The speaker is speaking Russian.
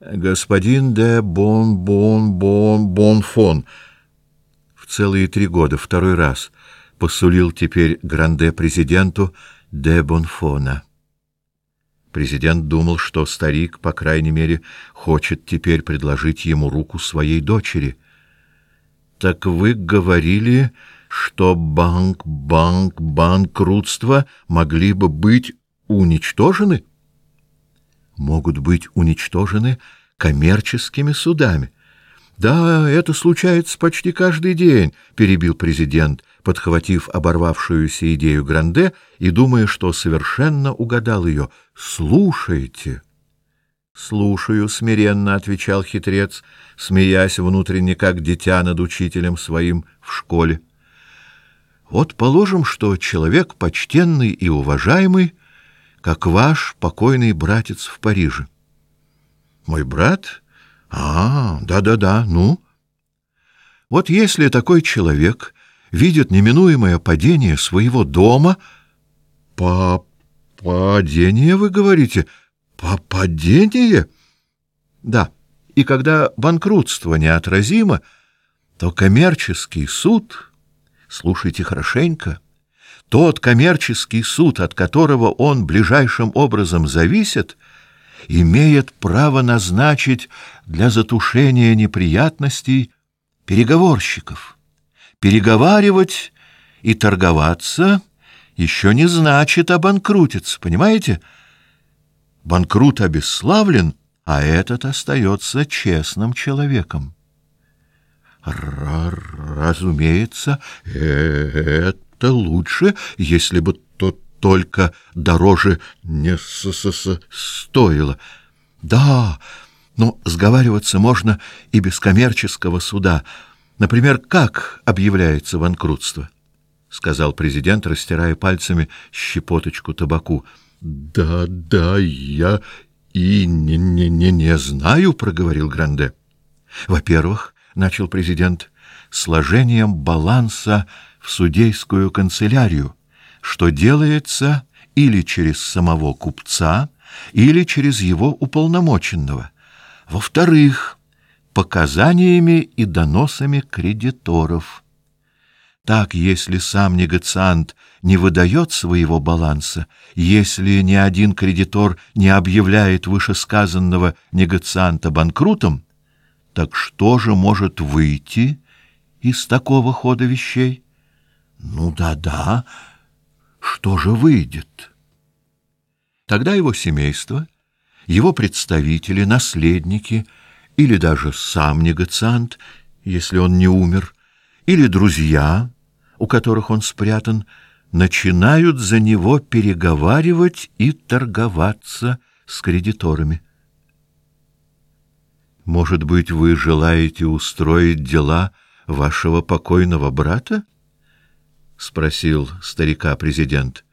Господин де Бон-Бон-Бон-Бонфон в целые три года второй раз посулил теперь Гранде президенту де Бонфона. Президент думал, что старик, по крайней мере, хочет теперь предложить ему руку своей дочери. Так вы говорили, что банк, банк, банкротство могли бы быть уничтожены? Могут быть уничтожены коммерческими судами. Да, это случается почти каждый день, перебил президент, подхватив оборвавшуюся идею Гранде и думая, что совершенно угадал ее. Слушайте. Слушаю, смиренно отвечал хитрец, смеясь внутренне как дитя над учителем своим в школе. Вот положим, что человек почтенный и уважаемый как ваш покойный братец в Париже. Мой брат? А, да-да-да, ну. Вот если такой человек видит неминуемое падение своего дома, по падение, вы говорите, по падение? Да. И когда банкротство неотразимо, то коммерческий суд, слушайте хорошенько, тот коммерческий суд, от которого он ближайшим образом зависит, имеет право назначить для затушения неприятностей переговорщиков. Переговаривать и торговаться еще не значит обанкрутиться, понимаете? Банкрут обесславлен, а этот остается честным человеком. Разумеется, это это лучше, если бы то только дороже не с -с -с стоило. Да, но сговариваться можно и без коммерческого суда. Например, как объявляется банкротство? сказал президент, растирая пальцами щепоточку табаку. Да, да, я и не не не не знаю, проговорил Гранде. Во-первых, начал президент, сложением баланса судейскую канцелярию, что делается или через самого купца, или через его уполномоченного. Во-вторых, показаниями и доносами кредиторов. Так, если сам негациант не выдает своего баланса, если ни один кредитор не объявляет вышесказанного негацианта банкротом, так что же может выйти из такого хода вещей? Ну да-да. Что же выйдет? Тогда его семейство, его представители, наследники или даже сам негациант, если он не умер, или друзья, у которых он спрятан, начинают за него переговаривать и торговаться с кредиторами. Может быть, вы желаете устроить дела вашего покойного брата? — спросил старика президент.